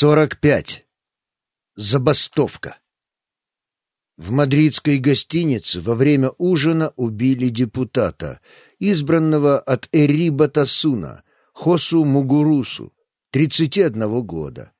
45. Забастовка. В мадридской гостинице во время ужина убили депутата, избранного от Эри Батасуна, Хосу Мугурусу, 31 года.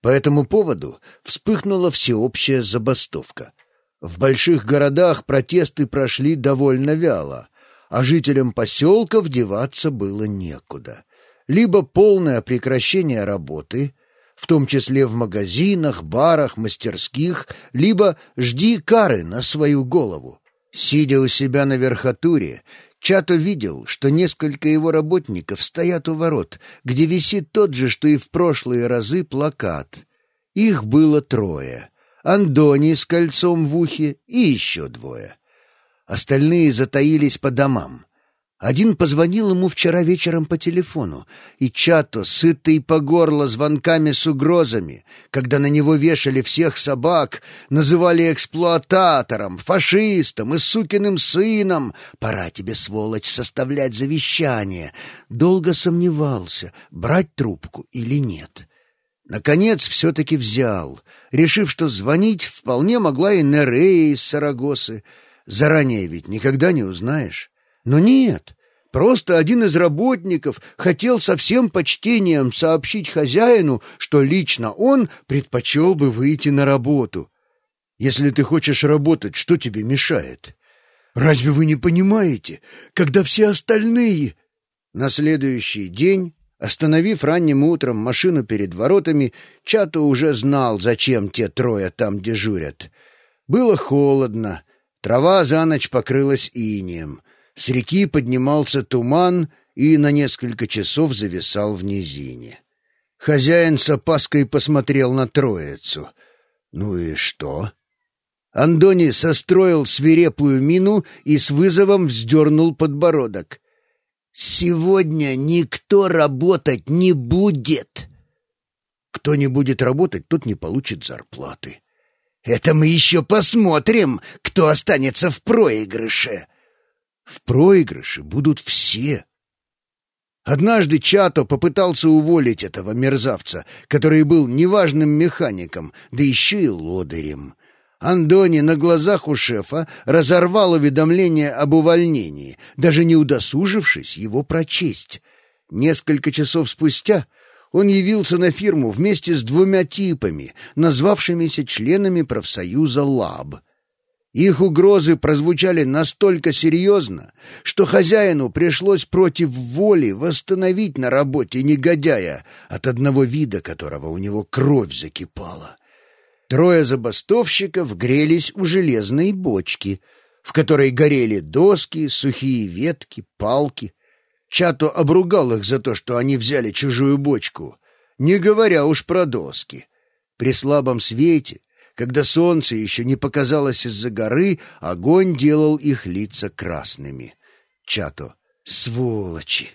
По этому поводу вспыхнула всеобщая забастовка. В больших городах протесты прошли довольно вяло, а жителям поселков деваться было некуда. Либо полное прекращение работы — в том числе в магазинах, барах, мастерских, либо жди кары на свою голову. Сидя у себя на верхотуре, Чато видел, что несколько его работников стоят у ворот, где висит тот же, что и в прошлые разы, плакат. Их было трое. Андони с кольцом в ухе и еще двое. Остальные затаились по домам. Один позвонил ему вчера вечером по телефону, и Чато, сытый по горло звонками с угрозами, когда на него вешали всех собак, называли эксплуататором, фашистом и сукиным сыном, пора тебе, сволочь, составлять завещание, долго сомневался, брать трубку или нет. Наконец все-таки взял, решив, что звонить вполне могла и Нерея из Сарагосы. Заранее ведь никогда не узнаешь. Но нет, просто один из работников хотел со всем почтением сообщить хозяину, что лично он предпочел бы выйти на работу. Если ты хочешь работать, что тебе мешает? Разве вы не понимаете, когда все остальные... На следующий день, остановив ранним утром машину перед воротами, Чато уже знал, зачем те трое там дежурят. Было холодно, трава за ночь покрылась инеем. С реки поднимался туман и на несколько часов зависал в низине. Хозяин с опаской посмотрел на троицу. «Ну и что?» Андони состроил свирепую мину и с вызовом вздернул подбородок. «Сегодня никто работать не будет!» «Кто не будет работать, тот не получит зарплаты». «Это мы еще посмотрим, кто останется в проигрыше!» В проигрыше будут все. Однажды Чато попытался уволить этого мерзавца, который был неважным механиком, да еще и лодырем. Андони на глазах у шефа разорвал уведомление об увольнении, даже не удосужившись его прочесть. Несколько часов спустя он явился на фирму вместе с двумя типами, назвавшимися членами профсоюза «Лаб». Их угрозы прозвучали настолько серьезно, что хозяину пришлось против воли восстановить на работе негодяя, от одного вида которого у него кровь закипала. Трое забастовщиков грелись у железной бочки, в которой горели доски, сухие ветки, палки. Чато обругал их за то, что они взяли чужую бочку, не говоря уж про доски. При слабом свете когда солнце еще не показалось из-за горы, огонь делал их лица красными. Чато. Сволочи!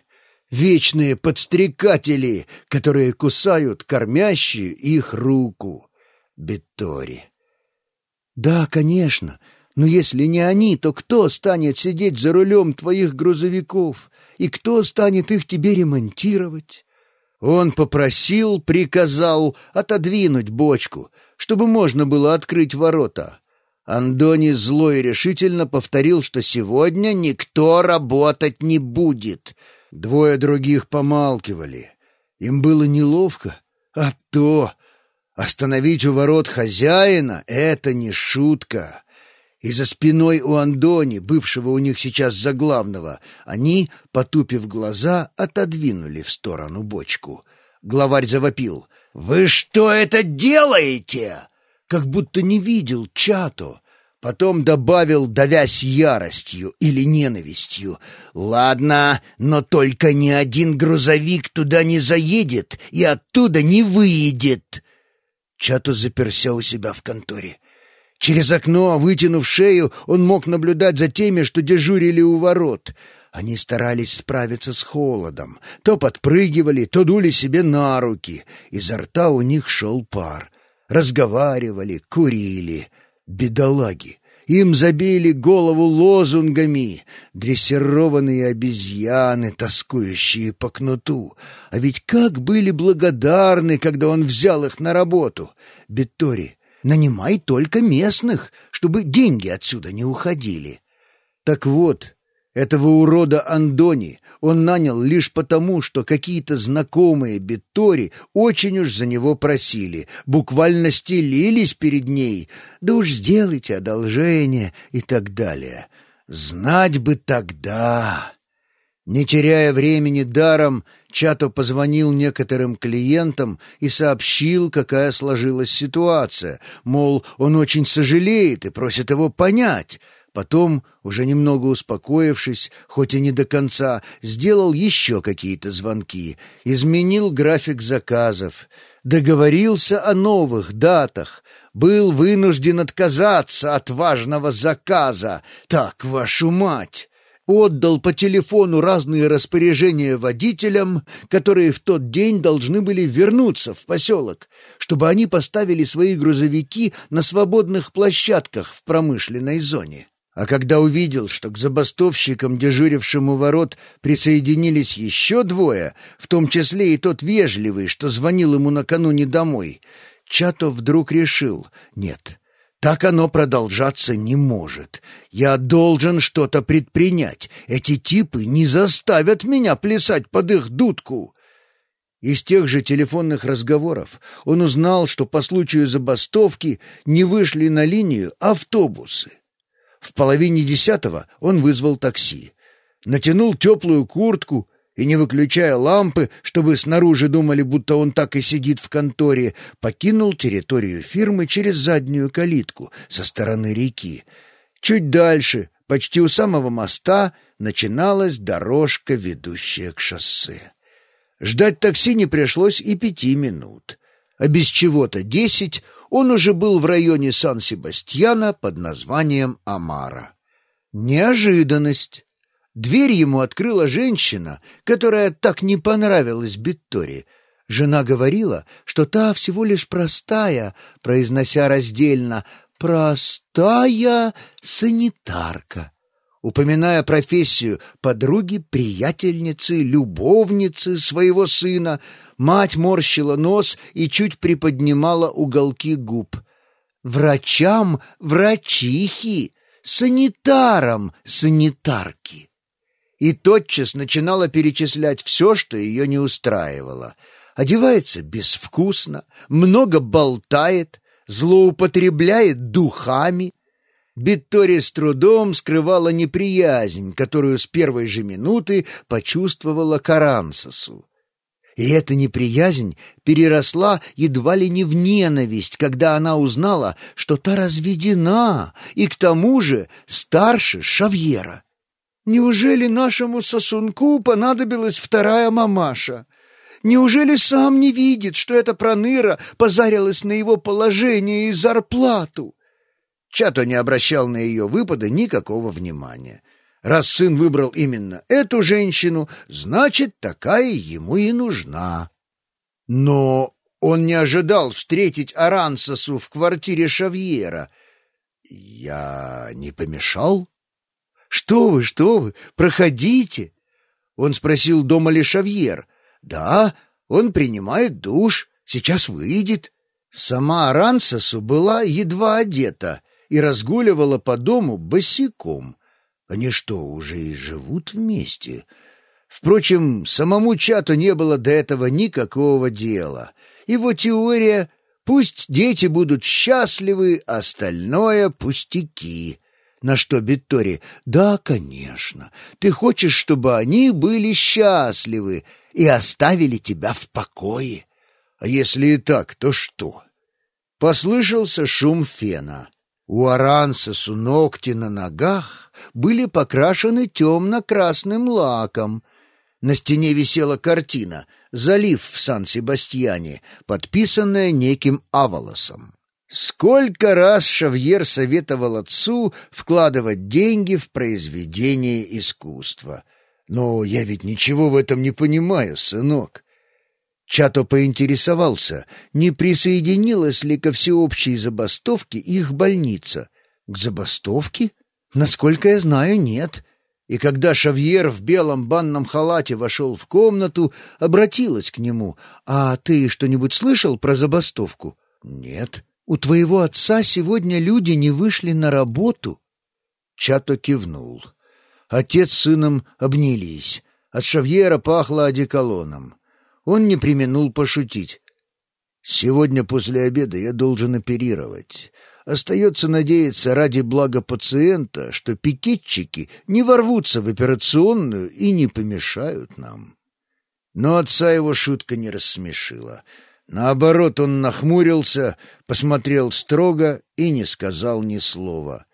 Вечные подстрекатели, которые кусают кормящую их руку. Беттори. Да, конечно, но если не они, то кто станет сидеть за рулем твоих грузовиков? И кто станет их тебе ремонтировать? Он попросил, приказал отодвинуть бочку, чтобы можно было открыть ворота. Андони зло и решительно повторил, что сегодня никто работать не будет. Двое других помалкивали. Им было неловко, а то остановить у ворот хозяина — это не шутка. И за спиной у Андони, бывшего у них сейчас за главного, они, потупив глаза, отодвинули в сторону бочку. Главарь завопил — «Вы что это делаете?» Как будто не видел Чато. Потом добавил, давясь яростью или ненавистью. «Ладно, но только ни один грузовик туда не заедет и оттуда не выедет!» Чато заперся у себя в конторе. Через окно, вытянув шею, он мог наблюдать за теми, что дежурили у ворот — они старались справиться с холодом. То подпрыгивали, то дули себе на руки. Изо рта у них шел пар. Разговаривали, курили. Бедолаги. Им забили голову лозунгами, дрессированные обезьяны, тоскующие по кнуту. А ведь как были благодарны, когда он взял их на работу. Беттори, нанимай только местных, чтобы деньги отсюда не уходили. Так вот, этого урода Андони он нанял лишь потому, что какие-то знакомые Беттори очень уж за него просили, буквально стелились перед ней. Да уж сделайте одолжение и так далее. Знать бы тогда... Не теряя времени даром, Чато позвонил некоторым клиентам и сообщил, какая сложилась ситуация, мол, он очень сожалеет и просит его понять — Потом, уже немного успокоившись, хоть и не до конца, сделал еще какие-то звонки, изменил график заказов, договорился о новых датах, был вынужден отказаться от важного заказа. Так, вашу мать! Отдал по телефону разные распоряжения водителям, которые в тот день должны были вернуться в поселок, чтобы они поставили свои грузовики на свободных площадках в промышленной зоне. А когда увидел, что к забастовщикам, дежурившим у ворот, присоединились еще двое, в том числе и тот вежливый, что звонил ему накануне домой, Чатов вдруг решил «Нет, так оно продолжаться не может. Я должен что-то предпринять. Эти типы не заставят меня плясать под их дудку». Из тех же телефонных разговоров он узнал, что по случаю забастовки не вышли на линию автобусы. В половине десятого он вызвал такси. Натянул теплую куртку и, не выключая лампы, чтобы снаружи думали, будто он так и сидит в конторе, покинул территорию фирмы через заднюю калитку со стороны реки. Чуть дальше, почти у самого моста, начиналась дорожка, ведущая к шоссе. Ждать такси не пришлось и пяти минут. А без чего-то десять он уже был в районе Сан-Себастьяна под названием Амара. Неожиданность! Дверь ему открыла женщина, которая так не понравилась Битторе. Жена говорила, что та всего лишь простая, произнося раздельно «простая санитарка» упоминая профессию подруги, приятельницы, любовницы своего сына, мать морщила нос и чуть приподнимала уголки губ. Врачам — врачихи, санитарам — санитарки. И тотчас начинала перечислять все, что ее не устраивало. Одевается безвкусно, много болтает, злоупотребляет духами, Биттори с трудом скрывала неприязнь, которую с первой же минуты почувствовала к Арансасу. И эта неприязнь переросла едва ли не в ненависть, когда она узнала, что та разведена и к тому же старше Шавьера. Неужели нашему сосунку понадобилась вторая мамаша? Неужели сам не видит, что эта проныра позарилась на его положение и зарплату? Чато не обращал на ее выпады никакого внимания. Раз сын выбрал именно эту женщину, значит, такая ему и нужна. Но он не ожидал встретить Арансасу в квартире Шавьера. «Я не помешал?» «Что вы, что вы, проходите!» Он спросил, дома ли Шавьер. «Да, он принимает душ, сейчас выйдет». Сама Арансасу была едва одета — и разгуливала по дому босиком. Они что, уже и живут вместе? Впрочем, самому чату не было до этого никакого дела. Его теория «пусть дети будут счастливы, остальное — пустяки». На что Биттори «Да, конечно, ты хочешь, чтобы они были счастливы и оставили тебя в покое». А если и так, то что? Послышался шум фена. У Арансасу ногти на ногах были покрашены темно-красным лаком. На стене висела картина «Залив в Сан-Себастьяне», подписанная неким Авалосом. Сколько раз Шавьер советовал отцу вкладывать деньги в произведение искусства. Но я ведь ничего в этом не понимаю, сынок. Чато поинтересовался, не присоединилась ли ко всеобщей забастовке их больница. К забастовке? Насколько я знаю, нет. И когда Шавьер в белом банном халате вошел в комнату, обратилась к нему. «А ты что-нибудь слышал про забастовку?» «Нет». «У твоего отца сегодня люди не вышли на работу?» Чато кивнул. Отец с сыном обнялись. От Шавьера пахло одеколоном. Он не применул пошутить. «Сегодня после обеда я должен оперировать. Остается надеяться ради блага пациента, что пикетчики не ворвутся в операционную и не помешают нам». Но отца его шутка не рассмешила. Наоборот, он нахмурился, посмотрел строго и не сказал ни слова.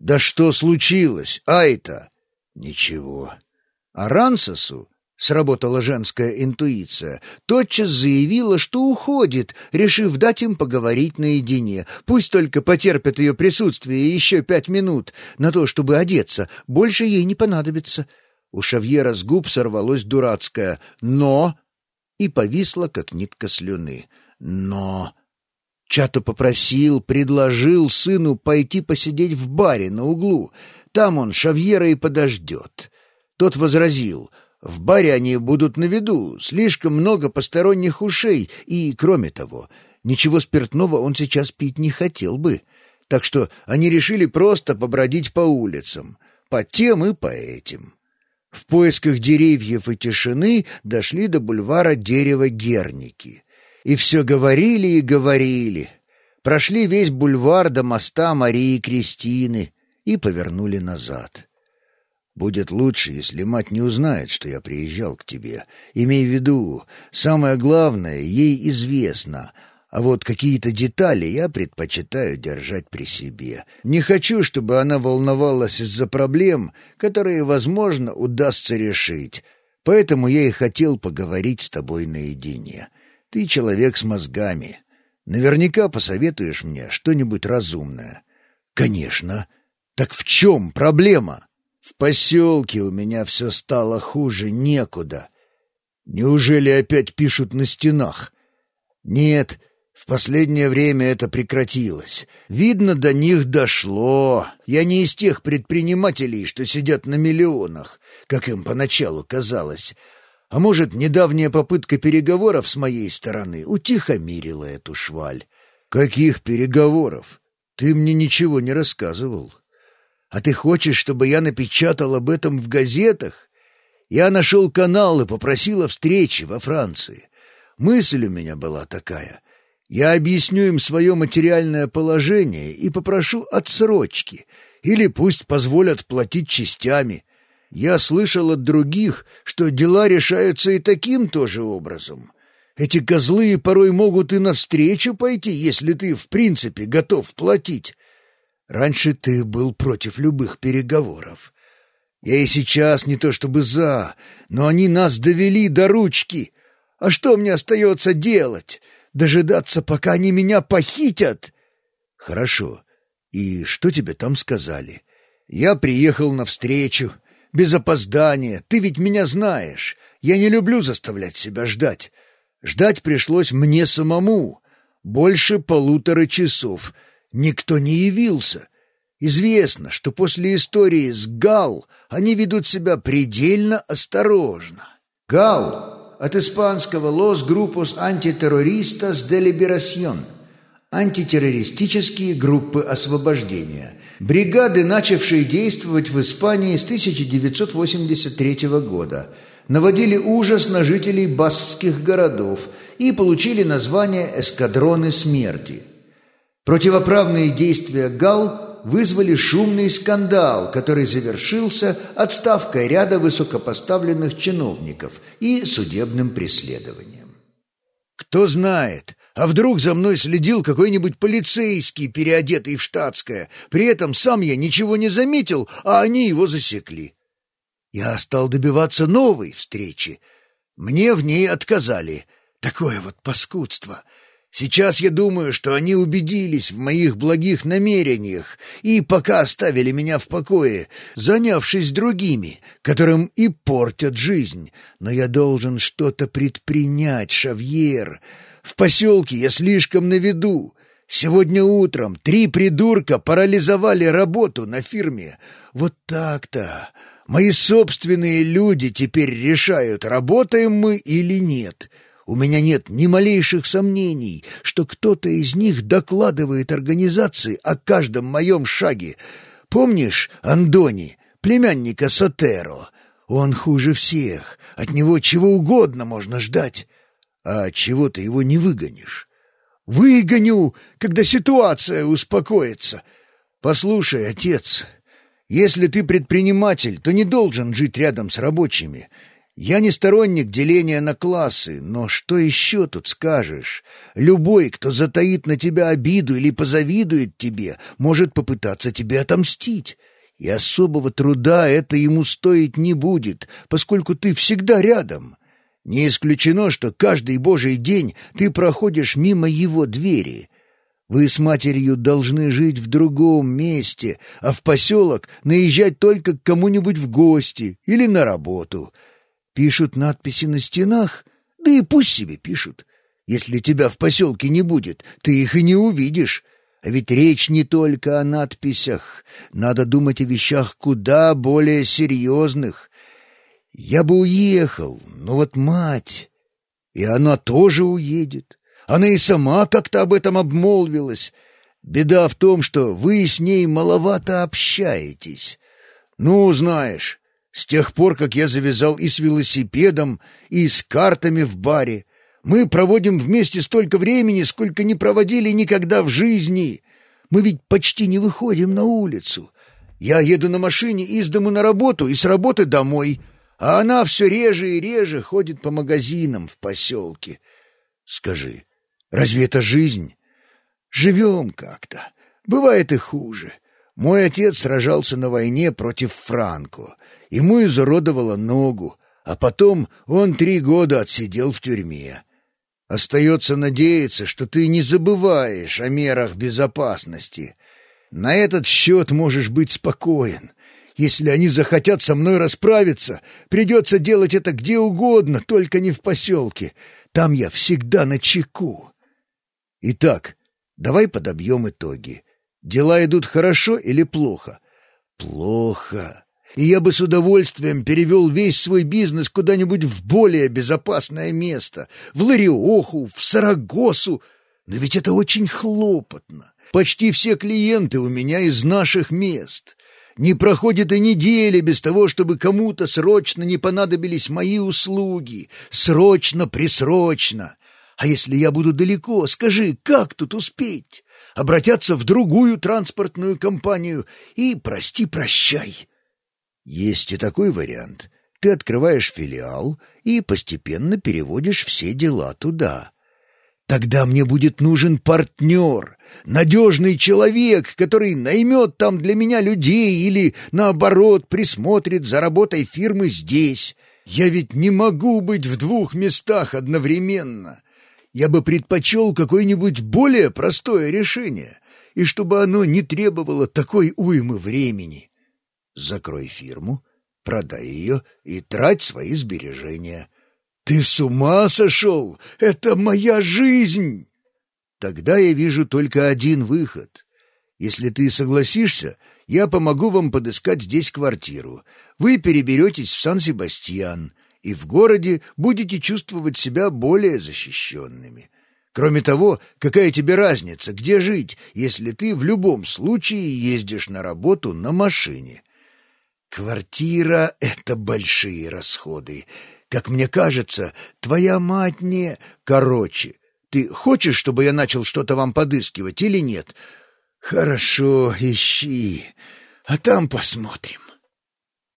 «Да что случилось, Айта?» «Ничего». А Рансосу Сработала женская интуиция. Тотчас заявила, что уходит, решив дать им поговорить наедине. Пусть только потерпят ее присутствие еще пять минут на то, чтобы одеться. Больше ей не понадобится. У Шавьера с губ сорвалось дурацкое «но» и повисло, как нитка слюны. «Но...» Чато попросил, предложил сыну пойти посидеть в баре на углу. Там он Шавьера и подождет. Тот возразил — в баре они будут на виду, слишком много посторонних ушей, и, кроме того, ничего спиртного он сейчас пить не хотел бы. Так что они решили просто побродить по улицам, по тем и по этим. В поисках деревьев и тишины дошли до бульвара дерева Герники. И все говорили и говорили. Прошли весь бульвар до моста Марии Кристины и повернули назад. Будет лучше, если мать не узнает, что я приезжал к тебе. Имей в виду, самое главное ей известно, а вот какие-то детали я предпочитаю держать при себе. Не хочу, чтобы она волновалась из-за проблем, которые, возможно, удастся решить. Поэтому я и хотел поговорить с тобой наедине. Ты человек с мозгами. Наверняка посоветуешь мне что-нибудь разумное. Конечно. Так в чем проблема?» В поселке у меня все стало хуже некуда. Неужели опять пишут на стенах? Нет, в последнее время это прекратилось. Видно, до них дошло. Я не из тех предпринимателей, что сидят на миллионах, как им поначалу казалось. А может, недавняя попытка переговоров с моей стороны утихомирила эту шваль? Каких переговоров? Ты мне ничего не рассказывал. А ты хочешь, чтобы я напечатал об этом в газетах? Я нашел канал и попросил встречи во Франции. Мысль у меня была такая. Я объясню им свое материальное положение и попрошу отсрочки, или пусть позволят платить частями. Я слышал от других, что дела решаются и таким тоже образом. Эти козлы порой могут и навстречу пойти, если ты в принципе готов платить. Раньше ты был против любых переговоров. Я и сейчас не то чтобы за, но они нас довели до ручки. А что мне остается делать? Дожидаться, пока они меня похитят? Хорошо. И что тебе там сказали? Я приехал навстречу, без опоздания. Ты ведь меня знаешь. Я не люблю заставлять себя ждать. Ждать пришлось мне самому. Больше полутора часов — никто не явился. Известно, что после истории с Гал они ведут себя предельно осторожно. Гал от испанского «Los Grupos Antiterroristas de Liberación» антитеррористические группы освобождения, бригады, начавшие действовать в Испании с 1983 года, наводили ужас на жителей баскских городов и получили название «эскадроны смерти». Противоправные действия ГАЛ вызвали шумный скандал, который завершился отставкой ряда высокопоставленных чиновников и судебным преследованием. Кто знает, а вдруг за мной следил какой-нибудь полицейский, переодетый в штатское, при этом сам я ничего не заметил, а они его засекли. Я стал добиваться новой встречи. Мне в ней отказали. Такое вот паскудство — Сейчас я думаю, что они убедились в моих благих намерениях и пока оставили меня в покое, занявшись другими, которым и портят жизнь. Но я должен что-то предпринять, Шавьер. В поселке я слишком на виду. Сегодня утром три придурка парализовали работу на фирме. Вот так-то. Мои собственные люди теперь решают, работаем мы или нет. У меня нет ни малейших сомнений, что кто-то из них докладывает организации о каждом моем шаге. Помнишь Андони, племянника Сотеро? Он хуже всех. От него чего угодно можно ждать. А чего ты его не выгонишь? Выгоню, когда ситуация успокоится. Послушай, отец, если ты предприниматель, то не должен жить рядом с рабочими. Я не сторонник деления на классы, но что еще тут скажешь? Любой, кто затаит на тебя обиду или позавидует тебе, может попытаться тебе отомстить. И особого труда это ему стоить не будет, поскольку ты всегда рядом. Не исключено, что каждый божий день ты проходишь мимо его двери. Вы с матерью должны жить в другом месте, а в поселок наезжать только к кому-нибудь в гости или на работу. Пишут надписи на стенах, да и пусть себе пишут. Если тебя в поселке не будет, ты их и не увидишь. А ведь речь не только о надписях. Надо думать о вещах куда более серьезных. Я бы уехал, но вот мать... И она тоже уедет. Она и сама как-то об этом обмолвилась. Беда в том, что вы с ней маловато общаетесь. Ну, знаешь, с тех пор, как я завязал и с велосипедом, и с картами в баре, мы проводим вместе столько времени, сколько не проводили никогда в жизни. Мы ведь почти не выходим на улицу. Я еду на машине из дому на работу и с работы домой — а она все реже и реже ходит по магазинам в поселке. Скажи, разве это жизнь? Живем как-то. Бывает и хуже. Мой отец сражался на войне против Франко. Ему изуродовало ногу, а потом он три года отсидел в тюрьме. Остается надеяться, что ты не забываешь о мерах безопасности. На этот счет можешь быть спокоен. Если они захотят со мной расправиться, придется делать это где угодно, только не в поселке. Там я всегда на чеку. Итак, давай подобьем итоги. Дела идут хорошо или плохо? Плохо. И я бы с удовольствием перевел весь свой бизнес куда-нибудь в более безопасное место. В Лариоху, в Сарагосу. Но ведь это очень хлопотно. Почти все клиенты у меня из наших мест. Не проходит и недели без того, чтобы кому-то срочно не понадобились мои услуги. Срочно-присрочно. А если я буду далеко, скажи, как тут успеть? Обратятся в другую транспортную компанию и прости-прощай. Есть и такой вариант. Ты открываешь филиал и постепенно переводишь все дела туда. Тогда мне будет нужен партнер, надежный человек, который наймет там для меня людей или, наоборот, присмотрит за работой фирмы здесь. Я ведь не могу быть в двух местах одновременно. Я бы предпочел какое-нибудь более простое решение, и чтобы оно не требовало такой уймы времени. Закрой фирму, продай ее и трать свои сбережения. «Ты с ума сошел? Это моя жизнь!» Тогда я вижу только один выход. Если ты согласишься, я помогу вам подыскать здесь квартиру. Вы переберетесь в Сан-Себастьян, и в городе будете чувствовать себя более защищенными. Кроме того, какая тебе разница, где жить, если ты в любом случае ездишь на работу на машине? Квартира — это большие расходы. Как мне кажется, твоя мать не... Короче, ты хочешь, чтобы я начал что-то вам подыскивать или нет? Хорошо, ищи, а там посмотрим.